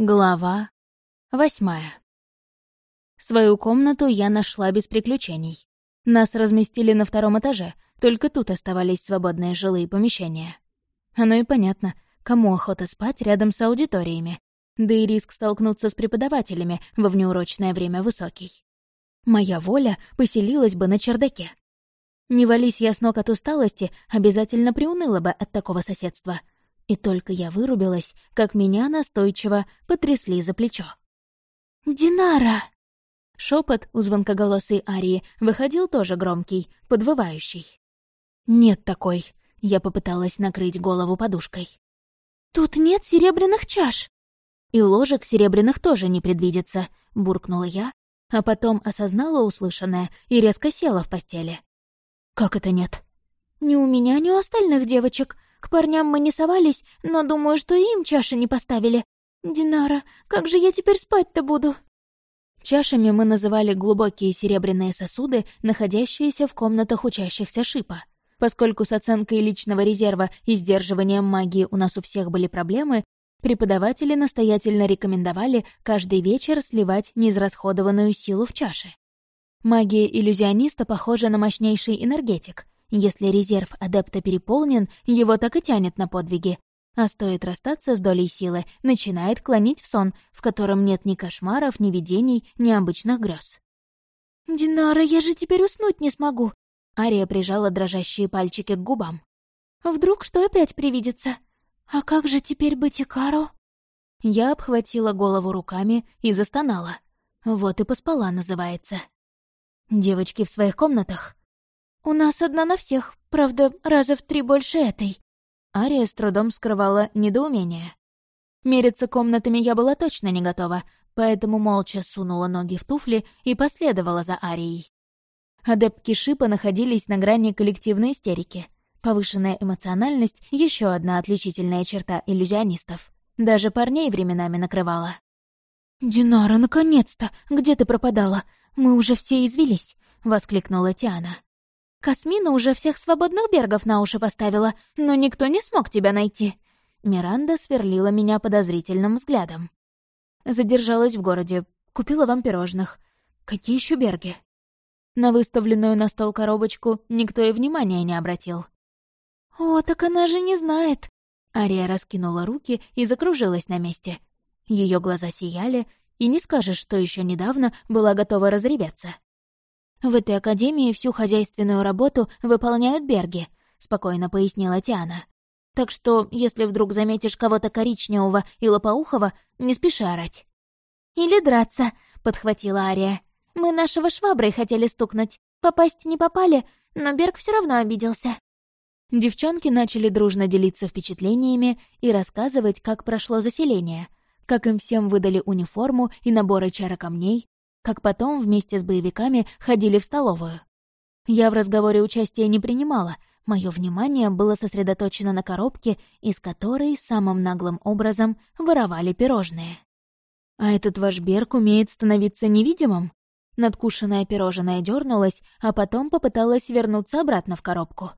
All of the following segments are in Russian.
Глава восьмая. Свою комнату я нашла без приключений. Нас разместили на втором этаже, только тут оставались свободные жилые помещения. Оно и понятно, кому охота спать рядом с аудиториями, да и риск столкнуться с преподавателями во внеурочное время высокий. Моя воля поселилась бы на чердаке. Не вались я с ног от усталости, обязательно приуныла бы от такого соседства — и только я вырубилась, как меня настойчиво потрясли за плечо. «Динара!» Шепот у звонкоголосой Арии выходил тоже громкий, подвывающий. «Нет такой», — я попыталась накрыть голову подушкой. «Тут нет серебряных чаш!» «И ложек серебряных тоже не предвидится», — буркнула я, а потом осознала услышанное и резко села в постели. «Как это нет?» «Ни у меня, ни у остальных девочек. К парням мы не совались, но думаю, что им чаши не поставили. Динара, как же я теперь спать-то буду?» Чашами мы называли глубокие серебряные сосуды, находящиеся в комнатах учащихся шипа. Поскольку с оценкой личного резерва и сдерживанием магии у нас у всех были проблемы, преподаватели настоятельно рекомендовали каждый вечер сливать неизрасходованную силу в чаши. Магия иллюзиониста похожа на мощнейший энергетик — если резерв адепта переполнен, его так и тянет на подвиги. А стоит расстаться с долей силы, начинает клонить в сон, в котором нет ни кошмаров, ни видений, ни обычных грез. «Динара, я же теперь уснуть не смогу!» Ария прижала дрожащие пальчики к губам. «Вдруг что опять привидится? А как же теперь быть Икару?» Я обхватила голову руками и застонала. Вот и поспала, называется. «Девочки в своих комнатах?» «У нас одна на всех, правда, раза в три больше этой». Ария с трудом скрывала недоумение. Мериться комнатами я была точно не готова, поэтому молча сунула ноги в туфли и последовала за Арией. Адептки Шипа находились на грани коллективной истерики. Повышенная эмоциональность — еще одна отличительная черта иллюзионистов. Даже парней временами накрывала. «Динара, наконец-то! Где ты пропадала? Мы уже все извелись!» — воскликнула Тиана. Касмина уже всех свободных бергов на уши поставила, но никто не смог тебя найти». Миранда сверлила меня подозрительным взглядом. Задержалась в городе, купила вам пирожных. Какие еще берги? На выставленную на стол коробочку никто и внимания не обратил. «О, так она же не знает!» Ария раскинула руки и закружилась на месте. Ее глаза сияли, и не скажешь, что еще недавно была готова разреветься. «В этой академии всю хозяйственную работу выполняют берги», — спокойно пояснила Тиана. «Так что, если вдруг заметишь кого-то коричневого и лопоухого, не спеши орать». «Или драться», — подхватила Ария. «Мы нашего шваброй хотели стукнуть. Попасть не попали, но Берг все равно обиделся». Девчонки начали дружно делиться впечатлениями и рассказывать, как прошло заселение, как им всем выдали униформу и наборы чарокамней, как потом вместе с боевиками ходили в столовую. Я в разговоре участия не принимала, мое внимание было сосредоточено на коробке, из которой самым наглым образом воровали пирожные. «А этот ваш Берг умеет становиться невидимым?» Надкушенное пирожное дернулось, а потом попыталась вернуться обратно в коробку.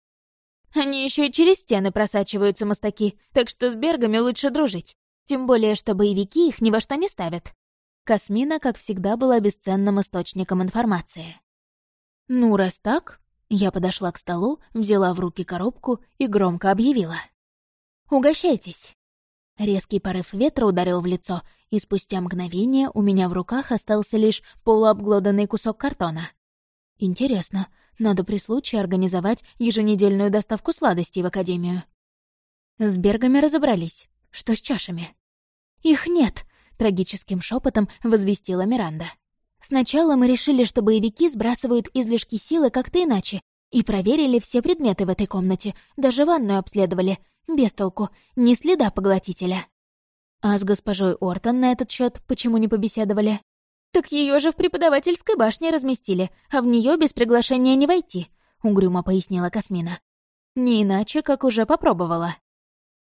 «Они еще и через стены просачиваются, мостаки, так что с Бергами лучше дружить. Тем более, что боевики их ни во что не ставят. Касмина, как всегда, была бесценным источником информации. «Ну, раз так...» Я подошла к столу, взяла в руки коробку и громко объявила. «Угощайтесь!» Резкий порыв ветра ударил в лицо, и спустя мгновение у меня в руках остался лишь полуобглоданный кусок картона. Интересно, надо при случае организовать еженедельную доставку сладостей в Академию. С бергами разобрались. Что с чашами? «Их нет!» Трагическим шепотом возвестила Миранда. «Сначала мы решили, что боевики сбрасывают излишки силы как-то иначе, и проверили все предметы в этой комнате, даже ванную обследовали. Без толку, ни следа поглотителя». А с госпожой Ортон на этот счет почему не побеседовали? «Так ее же в преподавательской башне разместили, а в нее без приглашения не войти», — угрюмо пояснила Касмина. «Не иначе, как уже попробовала».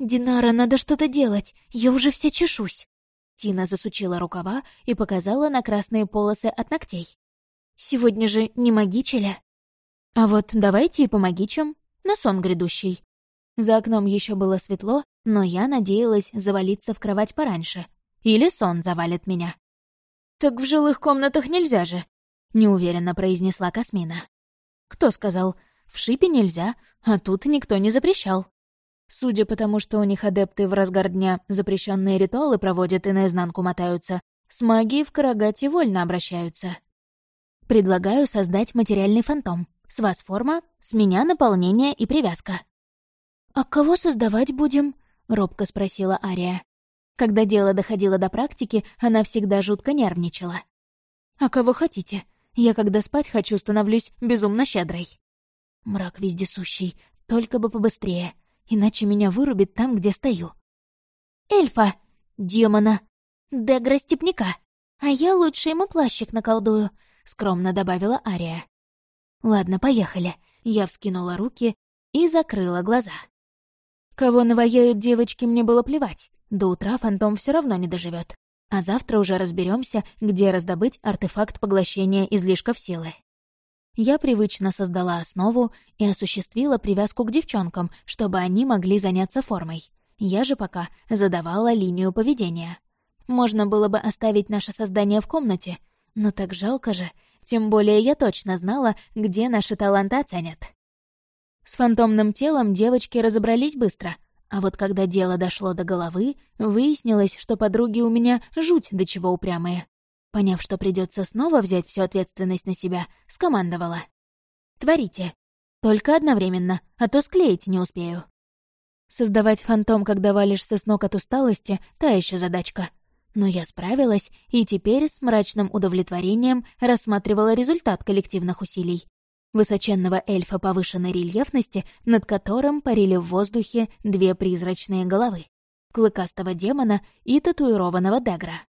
«Динара, надо что-то делать, я уже вся чешусь». Тина засучила рукава и показала на красные полосы от ногтей. «Сегодня же не магичеля?» «А вот давайте и помогичем на сон грядущий». За окном еще было светло, но я надеялась завалиться в кровать пораньше. или сон завалит меня. «Так в жилых комнатах нельзя же», — неуверенно произнесла Касмина. «Кто сказал? В шипе нельзя, а тут никто не запрещал». Судя по тому, что у них адепты в разгар дня запрещенные ритуалы проводят и наизнанку мотаются, с магией в Карагате вольно обращаются. Предлагаю создать материальный фантом. С вас форма, с меня наполнение и привязка. «А кого создавать будем?» — робко спросила Ария. Когда дело доходило до практики, она всегда жутко нервничала. «А кого хотите? Я, когда спать хочу, становлюсь безумно щедрой». Мрак вездесущий, только бы побыстрее, иначе меня вырубит там, где стою. «Эльфа! Демона! Дегра Степняка! А я лучше ему плащик наколдую», — скромно добавила Ария. «Ладно, поехали». Я вскинула руки и закрыла глаза. Кого наваяют девочки, мне было плевать. До утра фантом все равно не доживет. А завтра уже разберемся, где раздобыть артефакт поглощения излишков силы. Я привычно создала основу и осуществила привязку к девчонкам, чтобы они могли заняться формой. Я же пока задавала линию поведения. Можно было бы оставить наше создание в комнате, но так жалко же, тем более я точно знала, где наши таланты оценят. С фантомным телом девочки разобрались быстро, а вот когда дело дошло до головы, выяснилось, что подруги у меня жуть до чего упрямые. Поняв, что придется снова взять всю ответственность на себя, скомандовала. «Творите. Только одновременно, а то склеить не успею». Создавать фантом, когда валишься с ног от усталости, та еще задачка. Но я справилась и теперь с мрачным удовлетворением рассматривала результат коллективных усилий высоченного эльфа повышенной рельефности, над которым парили в воздухе две призрачные головы — клыкастого демона и татуированного дегра.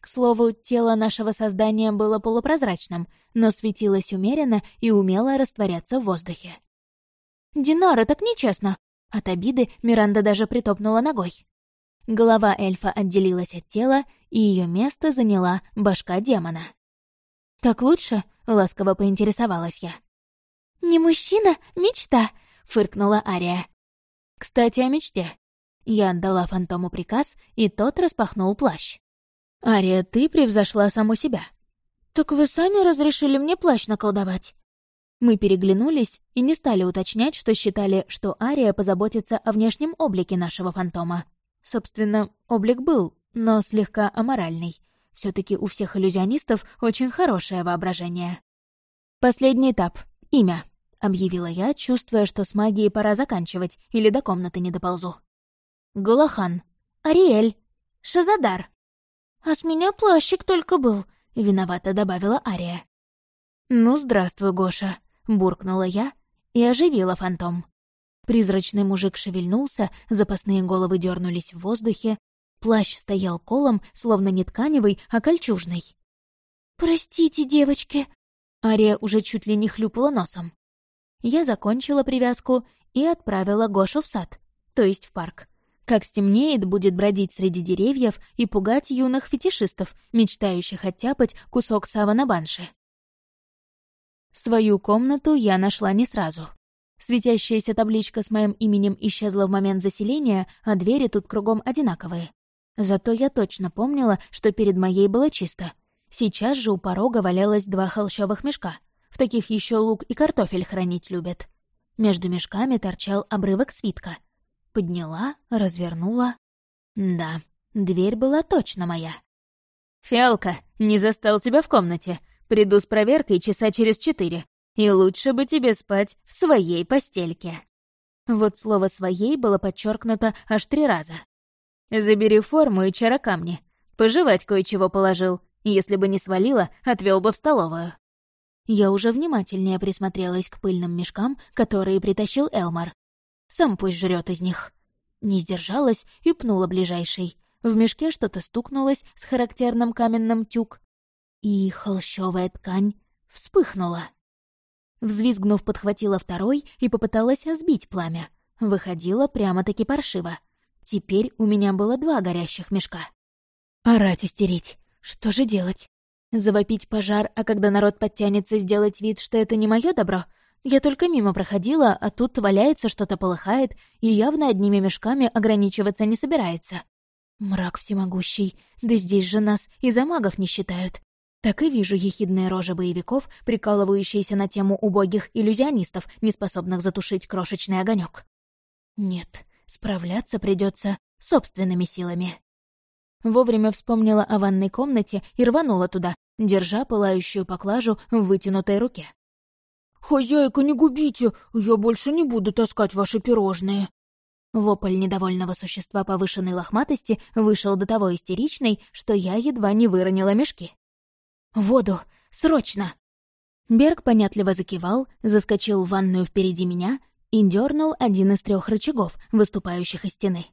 К слову, тело нашего создания было полупрозрачным, но светилось умеренно и умело растворяться в воздухе. «Динара, так нечестно!» От обиды Миранда даже притопнула ногой. Голова эльфа отделилась от тела, и ее место заняла башка демона. «Так лучше?» — ласково поинтересовалась я. «Не мужчина, мечта!» — фыркнула Ария. «Кстати, о мечте». Я отдала фантому приказ, и тот распахнул плащ. «Ария, ты превзошла саму себя». «Так вы сами разрешили мне плащ наколдовать?» Мы переглянулись и не стали уточнять, что считали, что Ария позаботится о внешнем облике нашего фантома. Собственно, облик был, но слегка аморальный. все таки у всех иллюзионистов очень хорошее воображение. Последний этап — имя. — объявила я, чувствуя, что с магией пора заканчивать, или до комнаты не доползу. «Галахан». «Ариэль». «Шазадар». «А с меня плащик только был», — виновато добавила Ария. «Ну, здравствуй, Гоша», — буркнула я и оживила фантом. Призрачный мужик шевельнулся, запасные головы дернулись в воздухе, плащ стоял колом, словно не тканевый, а кольчужный. «Простите, девочки!» Ария уже чуть ли не хлюпала носом я закончила привязку и отправила Гошу в сад, то есть в парк. Как стемнеет, будет бродить среди деревьев и пугать юных фетишистов, мечтающих оттяпать кусок сава на банше. Свою комнату я нашла не сразу. Светящаяся табличка с моим именем исчезла в момент заселения, а двери тут кругом одинаковые. Зато я точно помнила, что перед моей было чисто. Сейчас же у порога валялось два холщовых мешка. В таких еще лук и картофель хранить любят. Между мешками торчал обрывок свитка. Подняла, развернула. Да, дверь была точно моя. «Фиалка, не застал тебя в комнате. Приду с проверкой часа через четыре. И лучше бы тебе спать в своей постельке». Вот слово «своей» было подчеркнуто аж три раза. «Забери форму и чарокамни. Пожевать кое-чего положил. Если бы не свалила, отвел бы в столовую». Я уже внимательнее присмотрелась к пыльным мешкам, которые притащил Элмар. Сам пусть жрет из них. Не сдержалась и пнула ближайший. В мешке что-то стукнулось с характерным каменным тюк. И холщовая ткань вспыхнула. Взвизгнув, подхватила второй и попыталась сбить пламя. Выходила прямо-таки паршиво. Теперь у меня было два горящих мешка. Орать истерить. Что же делать? Завопить пожар, а когда народ подтянется, сделать вид, что это не мое добро? Я только мимо проходила, а тут валяется, что-то полыхает, и явно одними мешками ограничиваться не собирается. Мрак всемогущий, да здесь же нас и за магов не считают. Так и вижу ехидные рожи боевиков, прикалывающиеся на тему убогих иллюзионистов, неспособных затушить крошечный огонек. Нет, справляться придется собственными силами. Вовремя вспомнила о ванной комнате и рванула туда, держа пылающую поклажу в вытянутой руке. «Хозяйка, не губите! Я больше не буду таскать ваши пирожные!» Вопль недовольного существа повышенной лохматости вышел до того истеричный, что я едва не выронила мешки. «Воду! Срочно!» Берг понятливо закивал, заскочил в ванную впереди меня и дернул один из трех рычагов, выступающих из стены.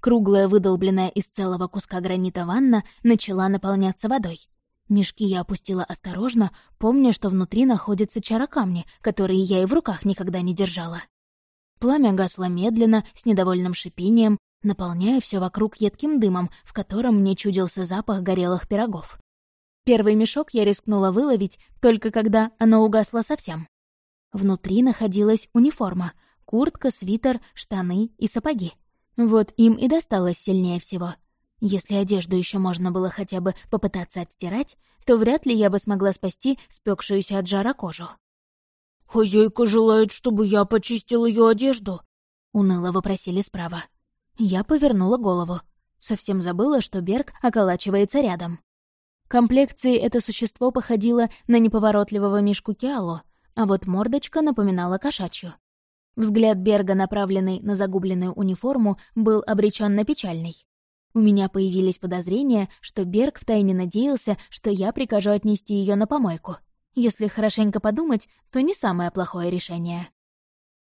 Круглая, выдолбленная из целого куска гранита ванна начала наполняться водой. Мешки я опустила осторожно, помня, что внутри находятся чарокамни, которые я и в руках никогда не держала. Пламя гасло медленно, с недовольным шипением, наполняя все вокруг едким дымом, в котором мне чудился запах горелых пирогов. Первый мешок я рискнула выловить, только когда оно угасло совсем. Внутри находилась униформа — куртка, свитер, штаны и сапоги. Вот им и досталось сильнее всего. Если одежду еще можно было хотя бы попытаться отстирать, то вряд ли я бы смогла спасти спекшуюся от жара кожу. «Хозяйка желает, чтобы я почистил ее одежду?» — уныло вопросили справа. Я повернула голову. Совсем забыла, что Берг околачивается рядом. Комплекцией это существо походило на неповоротливого мишку Киало, а вот мордочка напоминала кошачью. Взгляд Берга, направленный на загубленную униформу, был обречен на печальный. У меня появились подозрения, что Берг втайне надеялся, что я прикажу отнести ее на помойку. Если хорошенько подумать, то не самое плохое решение.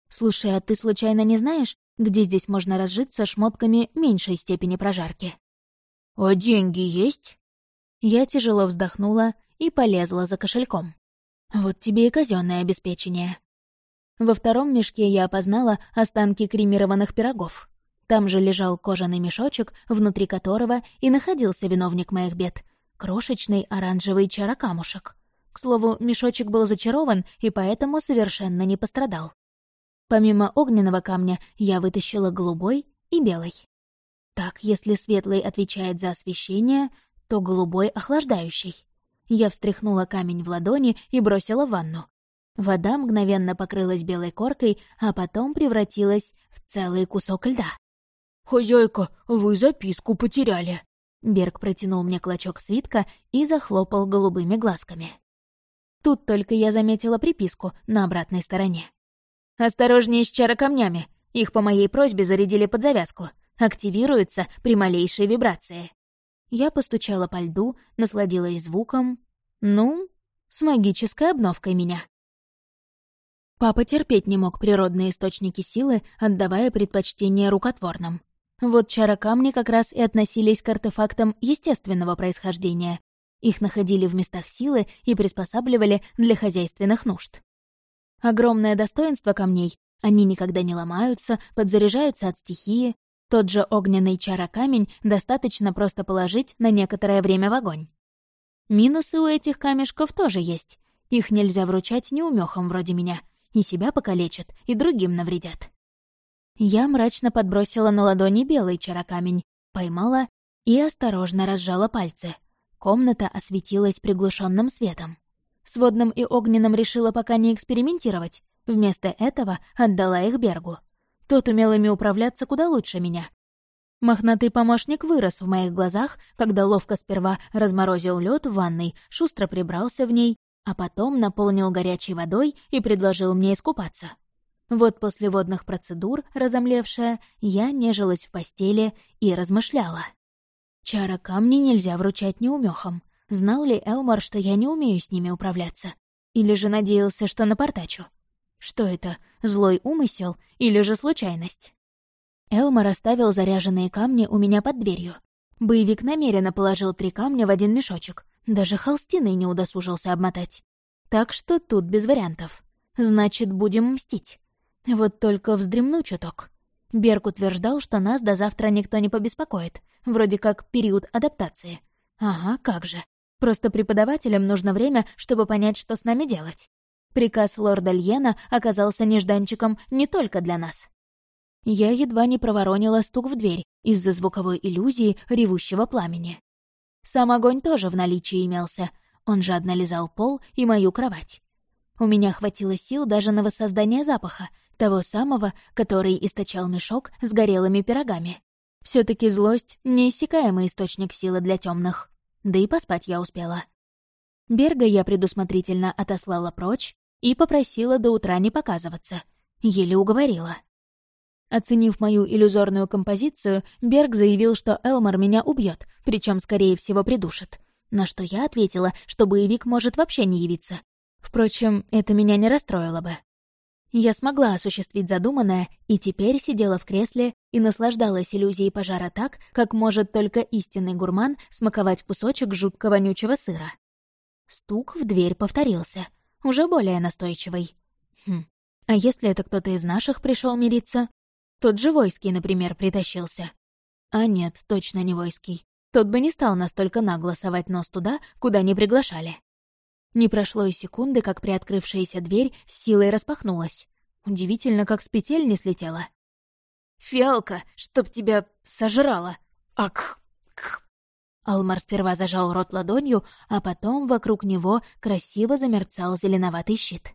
«Слушай, а ты случайно не знаешь, где здесь можно разжиться шмотками меньшей степени прожарки?» «А деньги есть?» Я тяжело вздохнула и полезла за кошельком. Вот тебе и казенное обеспечение. Во втором мешке я опознала останки кремированных пирогов. Там же лежал кожаный мешочек, внутри которого и находился виновник моих бед — крошечный оранжевый чарокамушек. К слову, мешочек был зачарован и поэтому совершенно не пострадал. Помимо огненного камня я вытащила голубой и белый. Так, если светлый отвечает за освещение, то голубой — охлаждающий. Я встряхнула камень в ладони и бросила в ванну. Вода мгновенно покрылась белой коркой, а потом превратилась в целый кусок льда. «Хозяйка, вы записку потеряли!» Берг протянул мне клочок свитка и захлопал голубыми глазками. Тут только я заметила приписку на обратной стороне. «Осторожнее с чарокамнями. Их по моей просьбе зарядили под завязку. Активируются при малейшей вибрации». Я постучала по льду, насладилась звуком. Ну, с магической обновкой меня. Папа терпеть не мог природные источники силы, отдавая предпочтение рукотворным. Вот чарокамни как раз и относились к артефактам естественного происхождения. Их находили в местах силы и приспосабливали для хозяйственных нужд. Огромное достоинство камней — они никогда не ломаются, подзаряжаются от стихии. Тот же огненный чарокамень достаточно просто положить на некоторое время в огонь. Минусы у этих камешков тоже есть. Их нельзя вручать неумехам вроде меня — и себя покалечат, и другим навредят. Я мрачно подбросила на ладони белый чарокамень, поймала и осторожно разжала пальцы. Комната осветилась приглушенным светом. С водным и огненным решила пока не экспериментировать. Вместо этого отдала их Бергу. Тот умел ими управляться куда лучше меня. Мохнатый помощник вырос в моих глазах, когда ловко сперва разморозил лед в ванной, шустро прибрался в ней, а потом наполнил горячей водой и предложил мне искупаться. Вот после водных процедур, разомлевшая, я нежилась в постели и размышляла. Чара камни нельзя вручать неумехам. Знал ли Элмар, что я не умею с ними управляться? Или же надеялся, что напортачу? Что это, злой умысел или же случайность? Элмар оставил заряженные камни у меня под дверью. Боевик намеренно положил три камня в один мешочек, даже холстиной не удосужился обмотать. Так что тут без вариантов. Значит, будем мстить. Вот только вздремну чуток. Берг утверждал, что нас до завтра никто не побеспокоит. Вроде как период адаптации. Ага, как же. Просто преподавателям нужно время, чтобы понять, что с нами делать. Приказ лорда Льена оказался нежданчиком не только для нас. Я едва не проворонила стук в дверь из-за звуковой иллюзии ревущего пламени. Сам огонь тоже в наличии имелся. Он жадно лизал пол и мою кровать. У меня хватило сил даже на воссоздание запаха, того самого, который источал мешок с горелыми пирогами. все таки злость — неиссякаемый источник силы для темных. Да и поспать я успела. Берга я предусмотрительно отослала прочь и попросила до утра не показываться. Еле уговорила. Оценив мою иллюзорную композицию, Берг заявил, что Элмар меня убьет, причем скорее всего, придушит. На что я ответила, что боевик может вообще не явиться. Впрочем, это меня не расстроило бы. Я смогла осуществить задуманное и теперь сидела в кресле и наслаждалась иллюзией пожара так, как может только истинный гурман смаковать кусочек жутко вонючего сыра. Стук в дверь повторился, уже более настойчивый. Хм, а если это кто-то из наших пришел мириться? Тот же Войский, например, притащился. А нет, точно не Войский. Тот бы не стал настолько нагло совать нос туда, куда не приглашали. Не прошло и секунды, как приоткрывшаяся дверь с силой распахнулась. Удивительно, как с петель не слетела. «Фиалка, чтоб тебя сожрала! Ак! К!» Алмар сперва зажал рот ладонью, а потом вокруг него красиво замерцал зеленоватый щит.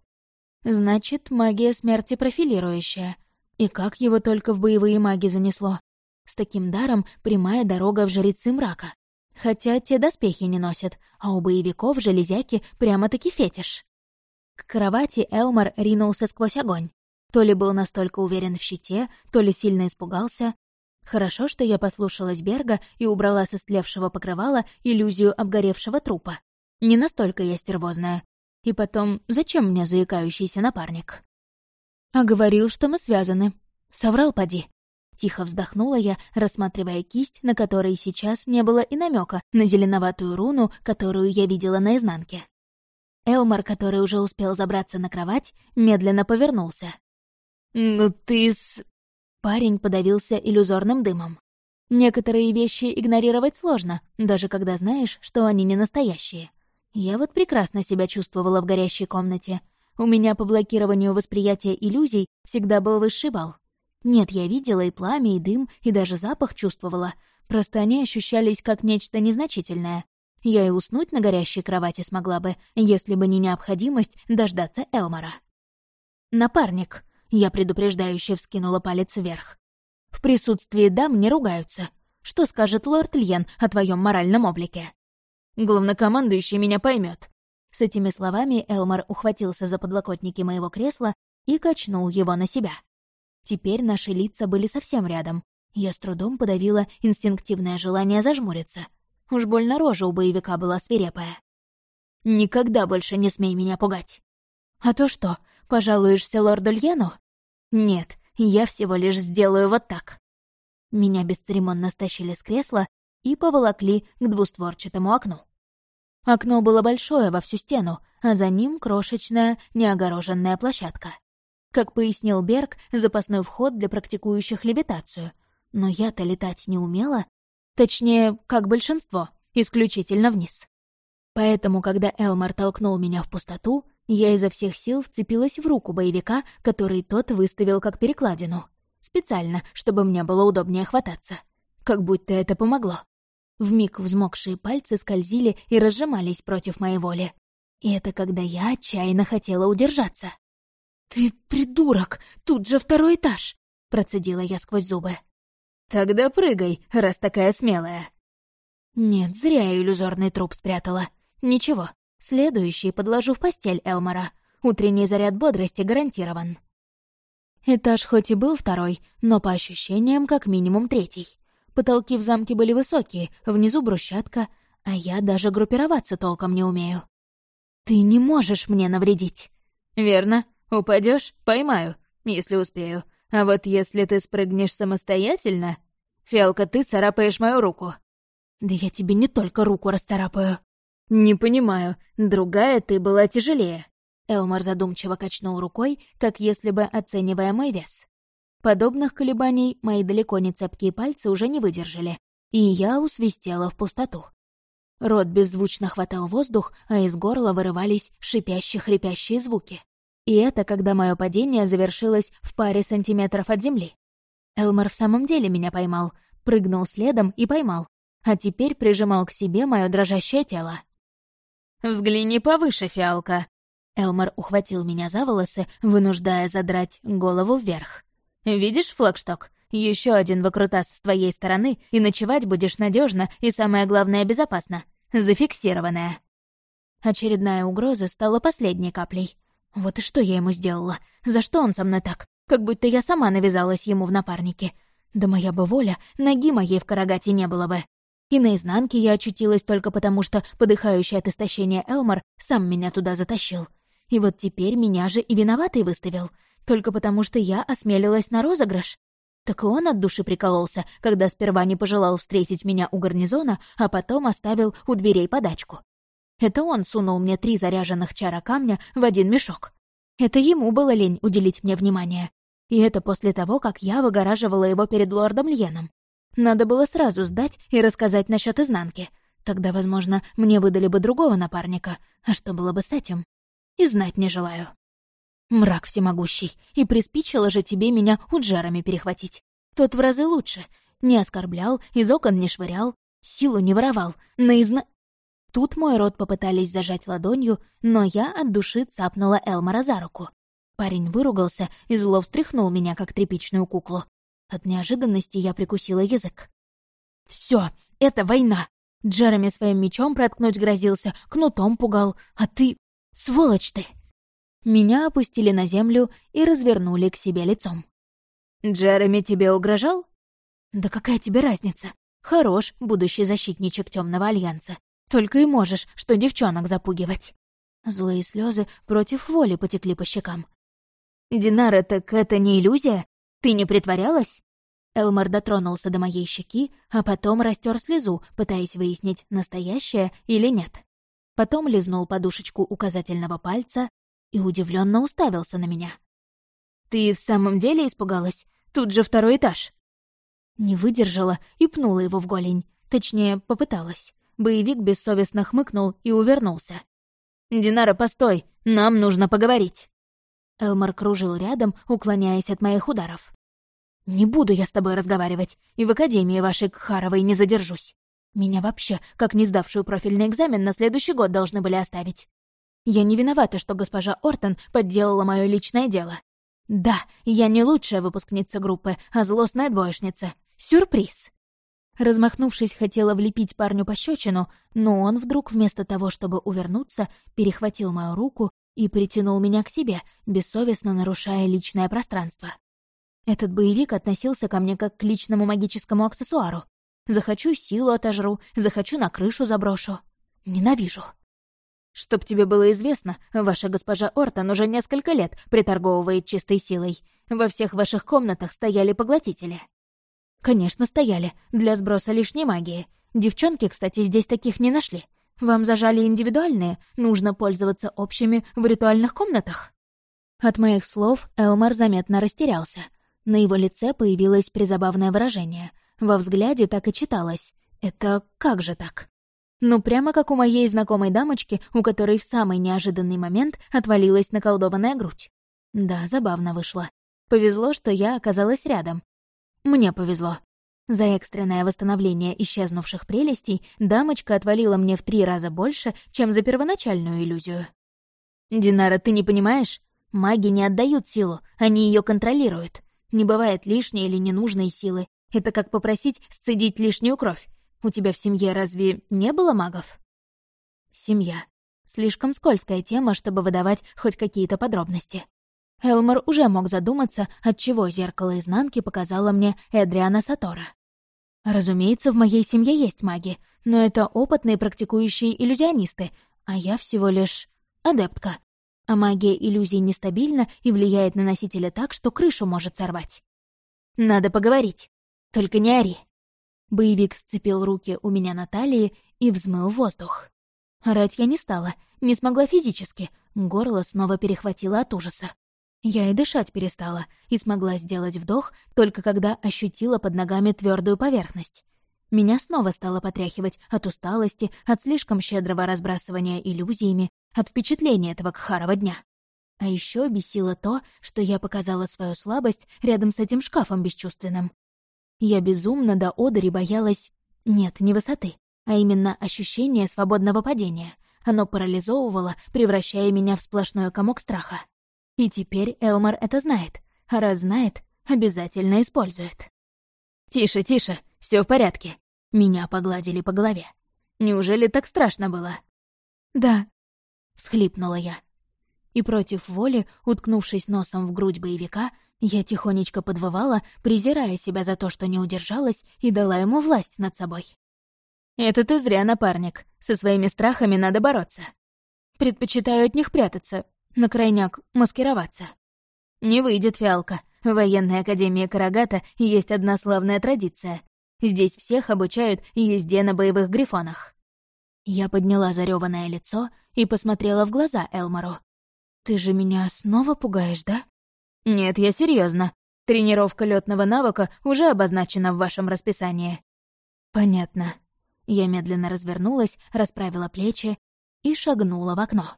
Значит, магия смерти профилирующая. И как его только в боевые маги занесло. С таким даром прямая дорога в жрецы мрака. Хотя те доспехи не носят, а у боевиков железяки прямо-таки фетиш. К кровати Элмар ринулся сквозь огонь. То ли был настолько уверен в щите, то ли сильно испугался, Хорошо, что я послушалась Берга и убрала со стлевшего покрывала иллюзию обгоревшего трупа. Не настолько я стервозная. И потом, зачем мне заикающийся напарник? А говорил, что мы связаны. Соврал, поди. Тихо вздохнула я, рассматривая кисть, на которой сейчас не было и намека на зеленоватую руну, которую я видела наизнанке. Элмар, который уже успел забраться на кровать, медленно повернулся. «Ну ты с...» Парень подавился иллюзорным дымом. Некоторые вещи игнорировать сложно, даже когда знаешь, что они не настоящие. Я вот прекрасно себя чувствовала в горящей комнате. У меня по блокированию восприятия иллюзий всегда был высший балл. Нет, я видела и пламя, и дым, и даже запах чувствовала. Просто они ощущались как нечто незначительное. Я и уснуть на горящей кровати смогла бы, если бы не необходимость дождаться Элмара. «Напарник», я предупреждающе вскинула палец вверх. «В присутствии дам не ругаются. Что скажет лорд Льен о твоем моральном облике?» «Главнокомандующий меня поймет. С этими словами Элмар ухватился за подлокотники моего кресла и качнул его на себя. Теперь наши лица были совсем рядом. Я с трудом подавила инстинктивное желание зажмуриться. Уж больно рожа у боевика была свирепая. «Никогда больше не смей меня пугать!» «А то что, пожалуешься лорду Льену?» Нет, я всего лишь сделаю вот так. Меня бесцеремонно стащили с кресла и поволокли к двустворчатому окну. Окно было большое во всю стену, а за ним крошечная, неогороженная площадка. Как пояснил Берг, запасной вход для практикующих левитацию. Но я-то летать не умела. Точнее, как большинство, исключительно вниз. Поэтому, когда Элмар толкнул меня в пустоту, я изо всех сил вцепилась в руку боевика, который тот выставил как перекладину. Специально, чтобы мне было удобнее хвататься. Как будто это помогло. Вмиг взмокшие пальцы скользили и разжимались против моей воли. И это когда я отчаянно хотела удержаться. «Ты придурок! Тут же второй этаж!» — процедила я сквозь зубы. «Тогда прыгай, раз такая смелая!» Нет, зря я иллюзорный труп спрятала. Ничего, Следующий подложу в постель Элмара. Утренний заряд бодрости гарантирован. Этаж хоть и был второй, но по ощущениям как минимум третий. Потолки в замке были высокие, внизу брусчатка, а я даже группироваться толком не умею. «Ты не можешь мне навредить!» «Верно. Упадешь, поймаю, если успею. А вот если ты спрыгнешь самостоятельно...» «Фиалка, ты царапаешь мою руку». «Да я тебе не только руку расцарапаю». «Не понимаю. Другая ты была тяжелее». Элмар задумчиво качнул рукой, как если бы оценивая мой вес. Подобных колебаний мои далеко не цепкие пальцы уже не выдержали, и я усвистела в пустоту. Рот беззвучно хватал воздух, а из горла вырывались шипящие-хрипящие звуки. И это когда мое падение завершилось в паре сантиметров от земли. Элмар в самом деле меня поймал, прыгнул следом и поймал, а теперь прижимал к себе мое дрожащее тело. «Взгляни повыше, фиалка!» Элмар ухватил меня за волосы, вынуждая задрать голову вверх. «Видишь флагшток? Еще один выкрутас с твоей стороны, и ночевать будешь надежно и, самое главное, безопасно. Зафиксированная». Очередная угроза стала последней каплей. Вот и что я ему сделала? За что он со мной так? Как будто я сама навязалась ему в напарнике. Да моя бы воля, ноги моей в карагате не было бы. И наизнанке я очутилась только потому, что подыхающий от истощения Элмар сам меня туда затащил. И вот теперь меня же и виноватый выставил. Только потому, что я осмелилась на розыгрыш. Так и он от души прикололся, когда сперва не пожелал встретить меня у гарнизона, а потом оставил у дверей подачку. Это он сунул мне три заряженных чара камня в один мешок. Это ему было лень уделить мне внимание. И это после того, как я выгораживала его перед лордом Льеном. Надо было сразу сдать и рассказать насчет изнанки. Тогда, возможно, мне выдали бы другого напарника. А что было бы с этим? И знать не желаю. Мрак всемогущий. И приспичило же тебе меня у Джерами перехватить. Тот в разы лучше. Не оскорблял, из окон не швырял, силу не воровал. Наизна... Тут мой рот попытались зажать ладонью, но я от души цапнула Элмара за руку. Парень выругался и зло встряхнул меня, как тряпичную куклу. От неожиданности я прикусила язык. Все, это война. Джереми своим мечом проткнуть грозился, кнутом пугал, а ты... Сволочь ты!» Меня опустили на землю и развернули к себе лицом. «Джереми тебе угрожал?» «Да какая тебе разница? Хорош, будущий защитничек Темного Альянса. Только и можешь, что девчонок запугивать». Злые слезы против воли потекли по щекам. «Динара, так это не иллюзия? Ты не притворялась?» Элмар дотронулся до моей щеки, а потом растер слезу, пытаясь выяснить, настоящая или нет. Потом лизнул подушечку указательного пальца и удивленно уставился на меня. «Ты в самом деле испугалась? Тут же второй этаж!» Не выдержала и пнула его в голень. Точнее, попыталась. Боевик бессовестно хмыкнул и увернулся. «Динара, постой! Нам нужно поговорить!» Элмар кружил рядом, уклоняясь от моих ударов. «Не буду я с тобой разговаривать, и в академии вашей Кхаровой не задержусь. Меня вообще, как не сдавшую профильный экзамен, на следующий год должны были оставить. Я не виновата, что госпожа Ортон подделала мое личное дело. Да, я не лучшая выпускница группы, а злостная двоечница. Сюрприз!» Размахнувшись, хотела влепить парню пощечину, но он вдруг, вместо того, чтобы увернуться, перехватил мою руку и притянул меня к себе, бессовестно нарушая личное пространство. Этот боевик относился ко мне как к личному магическому аксессуару. Захочу — силу отожру, захочу — на крышу заброшу. Ненавижу. Чтоб тебе было известно, ваша госпожа Ортон уже несколько лет приторговывает чистой силой. Во всех ваших комнатах стояли поглотители. Конечно, стояли, для сброса лишней магии. Девчонки, кстати, здесь таких не нашли. Вам зажали индивидуальные, нужно пользоваться общими в ритуальных комнатах?» От моих слов Элмар заметно растерялся. На его лице появилось призабавное выражение. Во взгляде так и читалось. «Это как же так?» Ну, прямо как у моей знакомой дамочки, у которой в самый неожиданный момент отвалилась наколдованная грудь. Да, забавно вышло. Повезло, что я оказалась рядом. Мне повезло. За экстренное восстановление исчезнувших прелестей дамочка отвалила мне в три раза больше, чем за первоначальную иллюзию. «Динара, ты не понимаешь? Маги не отдают силу, они ее контролируют. Не бывает лишней или ненужной силы. Это как попросить сцедить лишнюю кровь. У тебя в семье разве не было магов?» Семья. Слишком скользкая тема, чтобы выдавать хоть какие-то подробности. Элмор уже мог задуматься, отчего зеркало изнанки показало мне Эдриана Сатора. Разумеется, в моей семье есть маги, но это опытные практикующие иллюзионисты, а я всего лишь адептка. А магия иллюзий нестабильна и влияет на носителя так, что крышу может сорвать. Надо поговорить. Только не ори. Боевик сцепил руки у меня на талии и взмыл воздух. Орать я не стала, не смогла физически, горло снова перехватило от ужаса. Я и дышать перестала, и смогла сделать вдох, только когда ощутила под ногами твердую поверхность. Меня снова стало потряхивать от усталости, от слишком щедрого разбрасывания иллюзиями, от впечатления этого кхарова дня. А еще бесило то, что я показала свою слабость рядом с этим шкафом бесчувственным. Я безумно до одери боялась... Нет, не высоты, а именно ощущение свободного падения. Оно парализовывало, превращая меня в сплошной комок страха. И теперь Элмар это знает, а раз знает, обязательно использует. «Тише, тише, все в порядке». Меня погладили по голове. «Неужели так страшно было?» «Да», — всхлипнула я. И против воли, уткнувшись носом в грудь боевика, я тихонечко подвывала, презирая себя за то, что не удержалась и дала ему власть над собой. «Это ты зря, напарник. Со своими страхами надо бороться. Предпочитаю от них прятаться, на крайняк маскироваться. Не выйдет, фиалка. В военной академии Карагата есть одна славная традиция. Здесь всех обучают езде на боевых грифонах. Я подняла зарёванное лицо и посмотрела в глаза Элмору. «Ты же меня снова пугаешь, да?» «Нет, я серьезно. Тренировка летного навыка уже обозначена в вашем расписании». «Понятно». Я медленно развернулась, расправила плечи и шагнула в окно.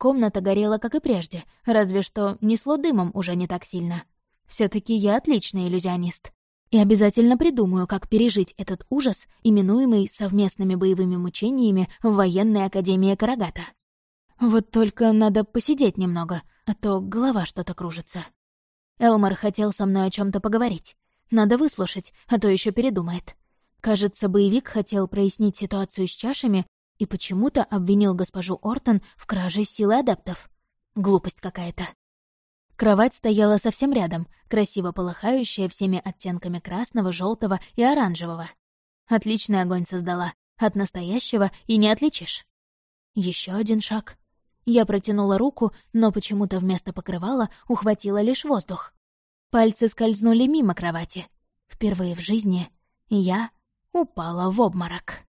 Комната горела, как и прежде, разве что несло дымом уже не так сильно. все таки я отличный иллюзионист. И обязательно придумаю, как пережить этот ужас, именуемый совместными боевыми мучениями в военной академии Карагата. Вот только надо посидеть немного, а то голова что-то кружится. Элмар хотел со мной о чем то поговорить. Надо выслушать, а то еще передумает. Кажется, боевик хотел прояснить ситуацию с чашами и почему-то обвинил госпожу Ортон в краже силы адептов. Глупость какая-то. Кровать стояла совсем рядом, красиво полыхающая всеми оттенками красного, желтого и оранжевого. Отличный огонь создала. От настоящего и не отличишь. Еще один шаг. Я протянула руку, но почему-то вместо покрывала ухватила лишь воздух. Пальцы скользнули мимо кровати. Впервые в жизни я упала в обморок.